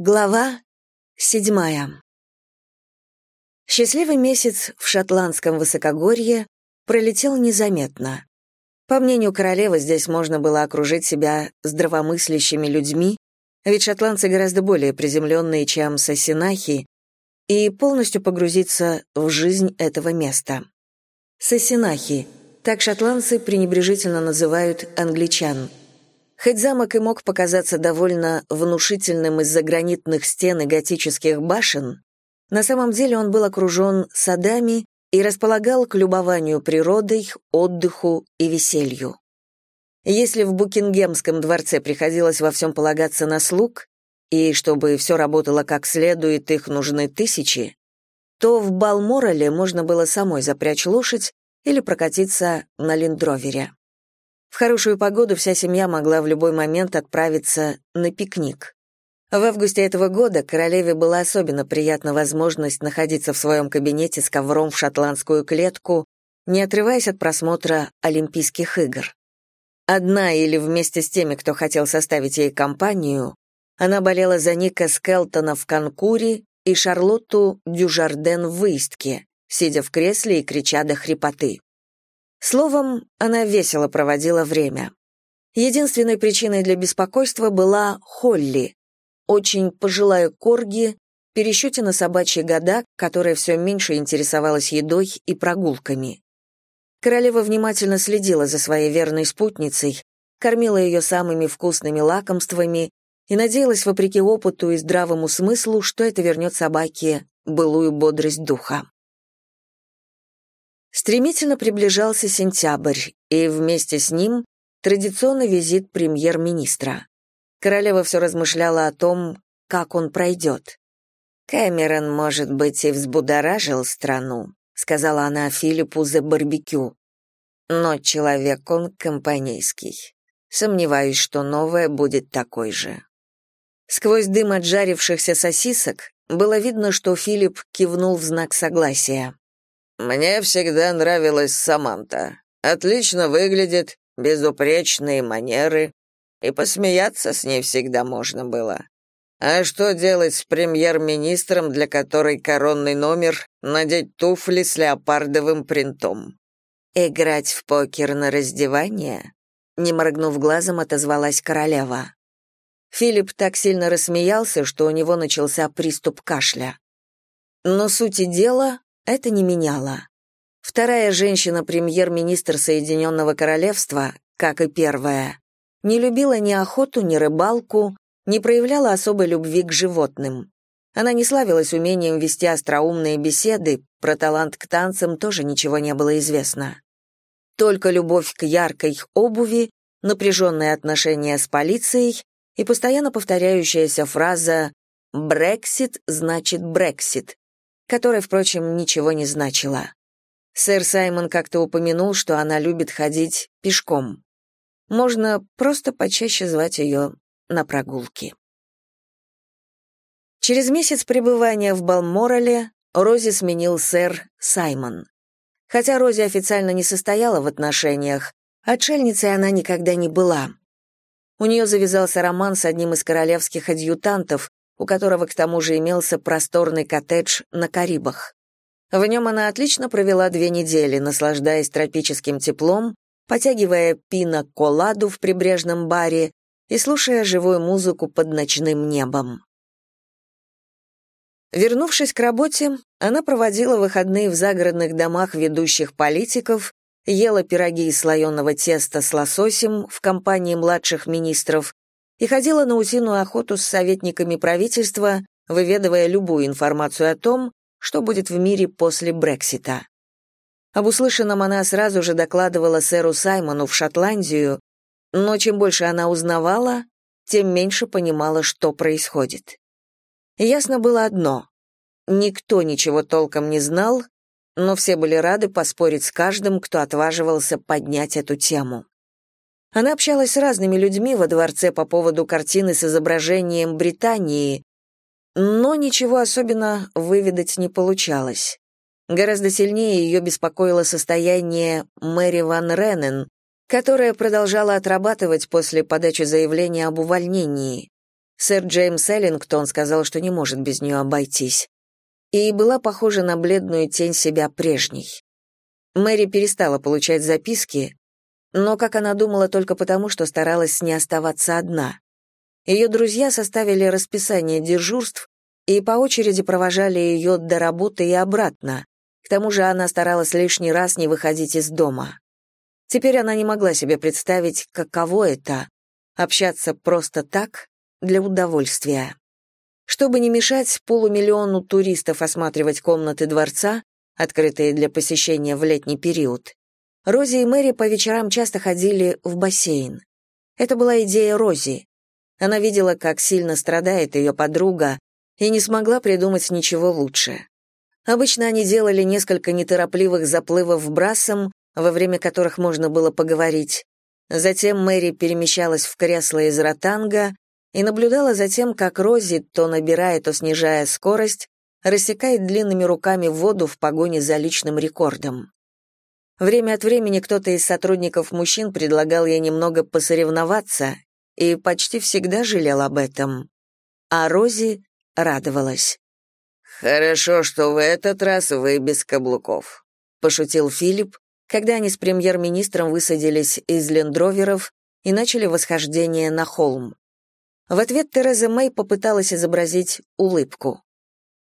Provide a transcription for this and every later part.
Глава седьмая. Счастливый месяц в шотландском высокогорье пролетел незаметно. По мнению королевы, здесь можно было окружить себя здравомыслящими людьми, ведь шотландцы гораздо более приземленные, чем сосинахи, и полностью погрузиться в жизнь этого места. Сосинахи — так шотландцы пренебрежительно называют англичан — Хоть замок и мог показаться довольно внушительным из-за гранитных стен и готических башен, на самом деле он был окружен садами и располагал к любованию природой, отдыху и веселью. Если в Букингемском дворце приходилось во всем полагаться на слуг, и чтобы все работало как следует, их нужны тысячи, то в Балморале можно было самой запрячь лошадь или прокатиться на лендровере. В хорошую погоду вся семья могла в любой момент отправиться на пикник. В августе этого года королеве была особенно приятна возможность находиться в своем кабинете с ковром в шотландскую клетку, не отрываясь от просмотра Олимпийских игр. Одна или вместе с теми, кто хотел составить ей компанию, она болела за Ника Скелтона в Конкуре и Шарлотту Дюжарден в выездке, сидя в кресле и крича до хрипоты. Словом, она весело проводила время. Единственной причиной для беспокойства была Холли, очень пожилая корги, пересчете на собачьи года, которая все меньше интересовалась едой и прогулками. Королева внимательно следила за своей верной спутницей, кормила ее самыми вкусными лакомствами и надеялась, вопреки опыту и здравому смыслу, что это вернет собаке былую бодрость духа. Стремительно приближался сентябрь, и вместе с ним традиционный визит премьер-министра. Королева все размышляла о том, как он пройдет. «Кэмерон, может быть, и взбудоражил страну», сказала она Филиппу за барбекю. «Но человек он компанейский. Сомневаюсь, что новое будет такой же». Сквозь дым от жарившихся сосисок было видно, что Филипп кивнул в знак согласия. Мне всегда нравилась Саманта. Отлично выглядит, безупречные манеры, и посмеяться с ней всегда можно было. А что делать с премьер-министром, для которой коронный номер — надеть туфли с леопардовым принтом? «Играть в покер на раздевание?» Не моргнув глазом, отозвалась королева. Филипп так сильно рассмеялся, что у него начался приступ кашля. Но сути дела это не меняло. Вторая женщина-премьер-министр Соединенного Королевства, как и первая, не любила ни охоту, ни рыбалку, не проявляла особой любви к животным. Она не славилась умением вести остроумные беседы, про талант к танцам тоже ничего не было известно. Только любовь к яркой обуви, напряженные отношения с полицией и постоянно повторяющаяся фраза «Брексит значит Брексит», которая, впрочем, ничего не значила. Сэр Саймон как-то упомянул, что она любит ходить пешком. Можно просто почаще звать ее на прогулки. Через месяц пребывания в Балморале Рози сменил сэр Саймон. Хотя Рози официально не состояла в отношениях, отшельницей она никогда не была. У нее завязался роман с одним из королевских адъютантов, у которого к тому же имелся просторный коттедж на Карибах. В нем она отлично провела две недели, наслаждаясь тропическим теплом, потягивая пина-коладу в прибрежном баре и слушая живую музыку под ночным небом. Вернувшись к работе, она проводила выходные в загородных домах ведущих политиков, ела пироги из слоеного теста с лососем в компании младших министров и ходила на утиную охоту с советниками правительства, выведывая любую информацию о том, что будет в мире после Брексита. Об услышанном она сразу же докладывала сэру Саймону в Шотландию, но чем больше она узнавала, тем меньше понимала, что происходит. Ясно было одно — никто ничего толком не знал, но все были рады поспорить с каждым, кто отваживался поднять эту тему. Она общалась с разными людьми во дворце по поводу картины с изображением Британии, но ничего особенно выведать не получалось. Гораздо сильнее ее беспокоило состояние Мэри Ван Реннен, которая продолжала отрабатывать после подачи заявления об увольнении. Сэр Джеймс Эллингтон сказал, что не может без нее обойтись. И была похожа на бледную тень себя прежней. Мэри перестала получать записки, но, как она думала, только потому, что старалась не оставаться одна. Ее друзья составили расписание дежурств и по очереди провожали ее до работы и обратно. К тому же она старалась лишний раз не выходить из дома. Теперь она не могла себе представить, каково это — общаться просто так, для удовольствия. Чтобы не мешать полумиллиону туристов осматривать комнаты дворца, открытые для посещения в летний период, Рози и Мэри по вечерам часто ходили в бассейн. Это была идея Рози. Она видела, как сильно страдает ее подруга, и не смогла придумать ничего лучше. Обычно они делали несколько неторопливых заплывов брасом, во время которых можно было поговорить. Затем Мэри перемещалась в кресло из ротанга и наблюдала за тем, как Рози, то набирая, то снижая скорость, рассекает длинными руками воду в погоне за личным рекордом. Время от времени кто-то из сотрудников мужчин предлагал ей немного посоревноваться и почти всегда жалел об этом. А Рози радовалась. «Хорошо, что в этот раз вы без каблуков», — пошутил Филипп, когда они с премьер-министром высадились из лендроверов и начали восхождение на холм. В ответ Тереза Мэй попыталась изобразить улыбку.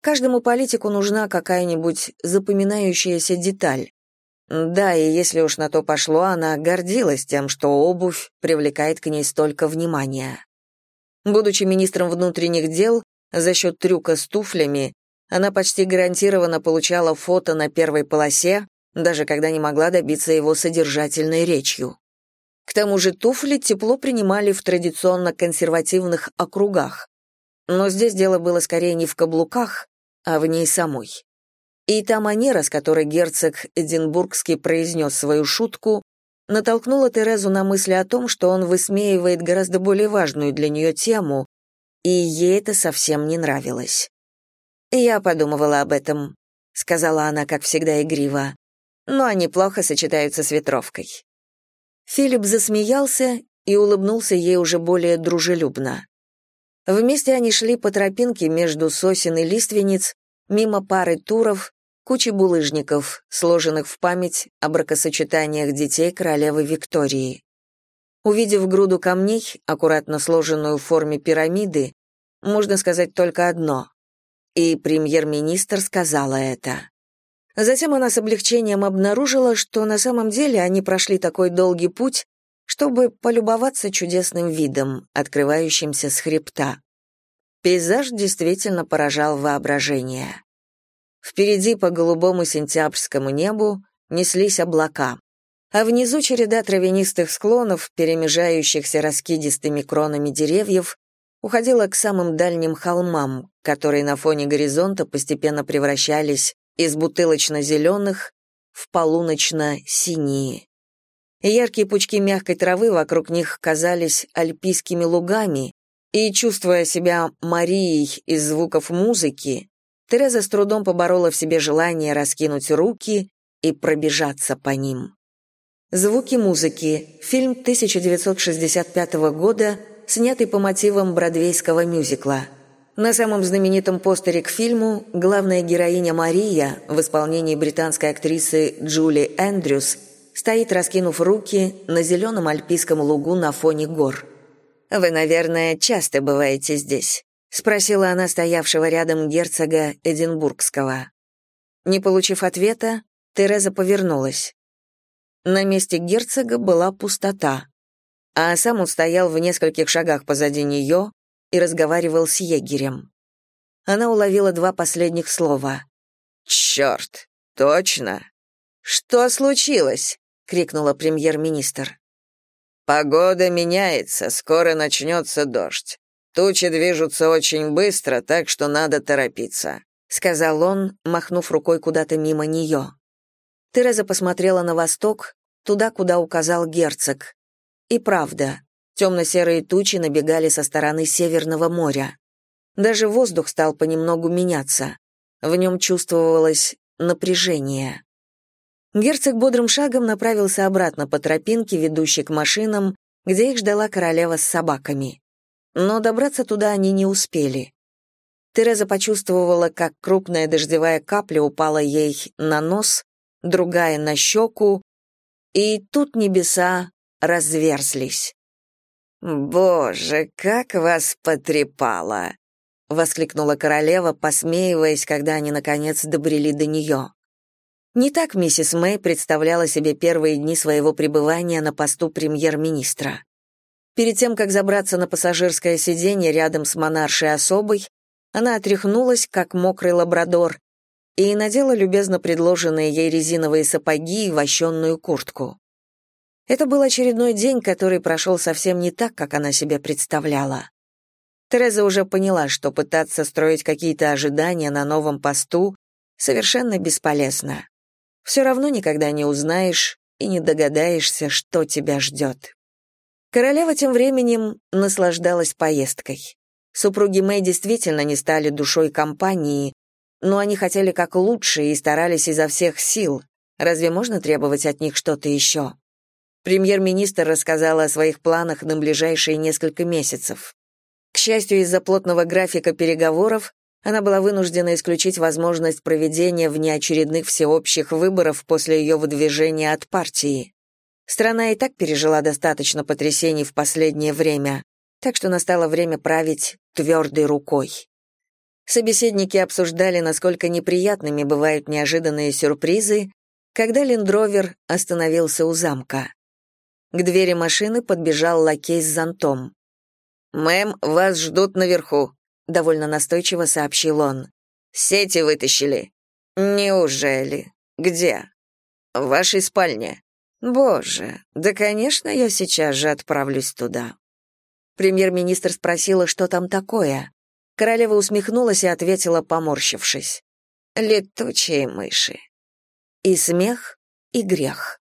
Каждому политику нужна какая-нибудь запоминающаяся деталь. Да, и если уж на то пошло, она гордилась тем, что обувь привлекает к ней столько внимания. Будучи министром внутренних дел, за счет трюка с туфлями, она почти гарантированно получала фото на первой полосе, даже когда не могла добиться его содержательной речью. К тому же туфли тепло принимали в традиционно консервативных округах. Но здесь дело было скорее не в каблуках, а в ней самой. И та манера, с которой герцог Эдинбургский произнес свою шутку, натолкнула Терезу на мысль о том, что он высмеивает гораздо более важную для нее тему, и ей это совсем не нравилось. «Я подумывала об этом», — сказала она, как всегда, игриво, «но они плохо сочетаются с ветровкой». Филипп засмеялся и улыбнулся ей уже более дружелюбно. Вместе они шли по тропинке между сосен и лиственниц, мимо пары туров, кучи булыжников, сложенных в память о бракосочетаниях детей королевы Виктории. Увидев груду камней, аккуратно сложенную в форме пирамиды, можно сказать только одно. И премьер-министр сказала это. Затем она с облегчением обнаружила, что на самом деле они прошли такой долгий путь, чтобы полюбоваться чудесным видом, открывающимся с хребта. Пейзаж действительно поражал воображение. Впереди по голубому сентябрьскому небу неслись облака, а внизу череда травянистых склонов, перемежающихся раскидистыми кронами деревьев, уходила к самым дальним холмам, которые на фоне горизонта постепенно превращались из бутылочно-зеленых в полуночно-синие. Яркие пучки мягкой травы вокруг них казались альпийскими лугами, и, чувствуя себя Марией из звуков музыки, Тереза с трудом поборола в себе желание раскинуть руки и пробежаться по ним. Звуки музыки. Фильм 1965 года, снятый по мотивам бродвейского мюзикла – на самом знаменитом постере к фильму главная героиня Мария в исполнении британской актрисы Джули Эндрюс стоит, раскинув руки, на зеленом альпийском лугу на фоне гор. «Вы, наверное, часто бываете здесь?» — спросила она стоявшего рядом герцога Эдинбургского. Не получив ответа, Тереза повернулась. На месте герцога была пустота, а сам он стоял в нескольких шагах позади нее, и разговаривал с егерем. Она уловила два последних слова. «Черт! Точно!» «Что случилось?» — крикнула премьер-министр. «Погода меняется, скоро начнется дождь. Тучи движутся очень быстро, так что надо торопиться», — сказал он, махнув рукой куда-то мимо нее. Тереза посмотрела на восток, туда, куда указал герцог. И правда, Темно-серые тучи набегали со стороны Северного моря. Даже воздух стал понемногу меняться. В нем чувствовалось напряжение. Герцог бодрым шагом направился обратно по тропинке, ведущей к машинам, где их ждала королева с собаками. Но добраться туда они не успели. Тереза почувствовала, как крупная дождевая капля упала ей на нос, другая на щеку, и тут небеса разверзлись. «Боже, как вас потрепало!» — воскликнула королева, посмеиваясь, когда они, наконец, добрели до нее. Не так миссис Мэй представляла себе первые дни своего пребывания на посту премьер-министра. Перед тем, как забраться на пассажирское сиденье рядом с монаршей особой, она отряхнулась, как мокрый лабрадор, и надела любезно предложенные ей резиновые сапоги и вощенную куртку. Это был очередной день, который прошел совсем не так, как она себе представляла. Тереза уже поняла, что пытаться строить какие-то ожидания на новом посту совершенно бесполезно. Все равно никогда не узнаешь и не догадаешься, что тебя ждет. Королева тем временем наслаждалась поездкой. Супруги Мэй действительно не стали душой компании, но они хотели как лучше и старались изо всех сил. Разве можно требовать от них что-то еще? Премьер-министр рассказала о своих планах на ближайшие несколько месяцев. К счастью, из-за плотного графика переговоров она была вынуждена исключить возможность проведения внеочередных всеобщих выборов после ее выдвижения от партии. Страна и так пережила достаточно потрясений в последнее время так что настало время править твердой рукой. Собеседники обсуждали, насколько неприятными бывают неожиданные сюрпризы, когда лендровер остановился у замка. К двери машины подбежал лакей с зонтом. «Мэм, вас ждут наверху», — довольно настойчиво сообщил он. «Сети вытащили». «Неужели? Где?» «В вашей спальне». «Боже, да, конечно, я сейчас же отправлюсь туда». Премьер-министр спросила, что там такое. Королева усмехнулась и ответила, поморщившись. «Летучие мыши». И смех, и грех.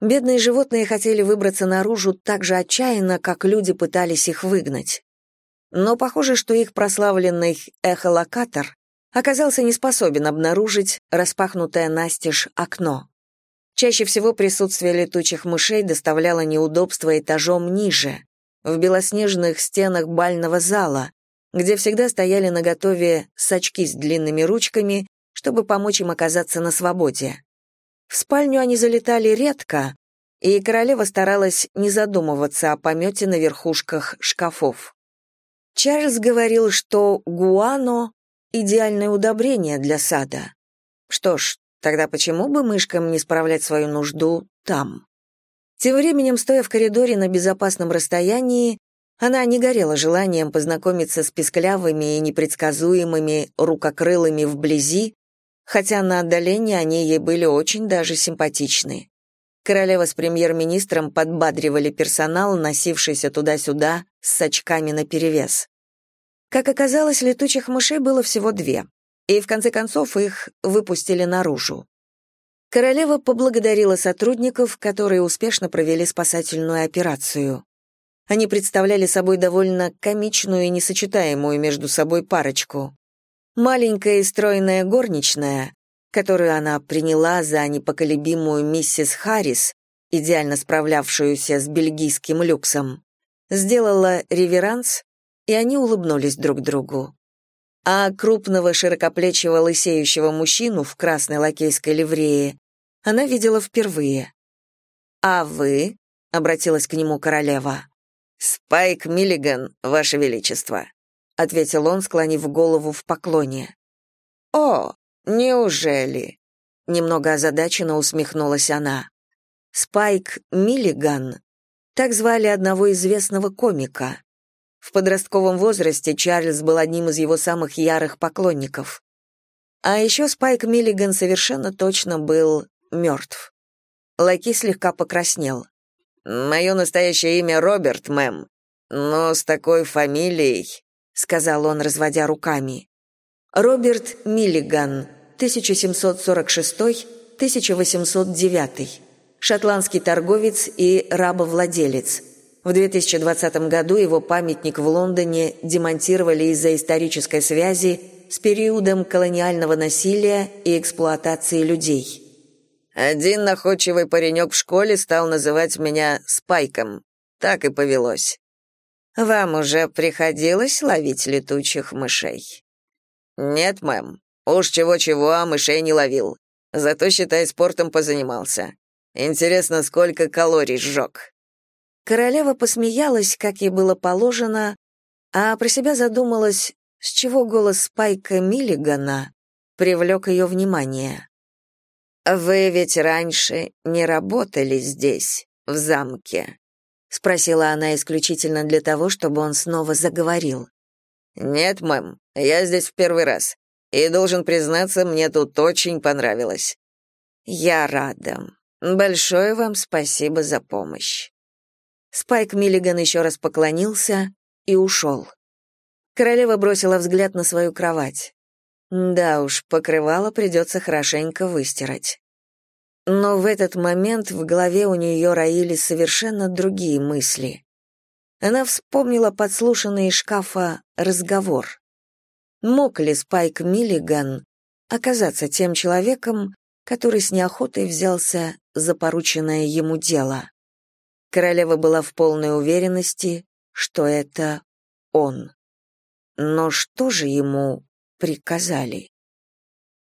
Бедные животные хотели выбраться наружу так же отчаянно, как люди пытались их выгнать. Но похоже, что их прославленный эхолокатор оказался не способен обнаружить распахнутое настежь окно. Чаще всего присутствие летучих мышей доставляло неудобства этажом ниже, в белоснежных стенах бального зала, где всегда стояли наготове сачки с длинными ручками, чтобы помочь им оказаться на свободе. В спальню они залетали редко, и королева старалась не задумываться о помете на верхушках шкафов. Чарльз говорил, что гуано — идеальное удобрение для сада. Что ж, тогда почему бы мышкам не справлять свою нужду там? Тем временем, стоя в коридоре на безопасном расстоянии, она не горела желанием познакомиться с песклявыми и непредсказуемыми рукокрылыми вблизи, хотя на отдалении они ей были очень даже симпатичны. Королева с премьер-министром подбадривали персонал, носившийся туда-сюда с очками наперевес. Как оказалось, летучих мышей было всего две, и в конце концов их выпустили наружу. Королева поблагодарила сотрудников, которые успешно провели спасательную операцию. Они представляли собой довольно комичную и несочетаемую между собой парочку. Маленькая и стройная горничная, которую она приняла за непоколебимую миссис Харрис, идеально справлявшуюся с бельгийским люксом, сделала реверанс, и они улыбнулись друг другу. А крупного широкоплечего лысеющего мужчину в красной лакейской ливрее она видела впервые. «А вы?» — обратилась к нему королева. «Спайк Миллиган, ваше величество», — ответил он, склонив голову в поклоне. «О, неужели?» — немного озадаченно усмехнулась она. Спайк Миллиган. Так звали одного известного комика. В подростковом возрасте Чарльз был одним из его самых ярых поклонников. А еще Спайк Миллиган совершенно точно был мертв. Лаки слегка покраснел. «Мое настоящее имя Роберт, мэм, но с такой фамилией», — сказал он, разводя руками. Роберт Миллиган, 1746-1809, шотландский торговец и рабовладелец. В 2020 году его памятник в Лондоне демонтировали из-за исторической связи с периодом колониального насилия и эксплуатации людей. Один находчивый паренек в школе стал называть меня Спайком. Так и повелось. Вам уже приходилось ловить летучих мышей? Нет, мэм. Уж чего-чего, а мышей не ловил. Зато, считай, спортом позанимался. Интересно, сколько калорий сжег. Королева посмеялась, как ей было положено, а про себя задумалась, с чего голос Спайка Миллигана привлек ее внимание. «Вы ведь раньше не работали здесь, в замке?» — спросила она исключительно для того, чтобы он снова заговорил. «Нет, мэм, я здесь в первый раз. И, должен признаться, мне тут очень понравилось». «Я рада. Большое вам спасибо за помощь». Спайк Миллиган еще раз поклонился и ушел. Королева бросила взгляд на свою кровать. Да уж, покрывало придется хорошенько выстирать. Но в этот момент в голове у нее роились совершенно другие мысли. Она вспомнила подслушанный из шкафа разговор. Мог ли Спайк Миллиган оказаться тем человеком, который с неохотой взялся за порученное ему дело? Королева была в полной уверенности, что это он. Но что же ему приказали?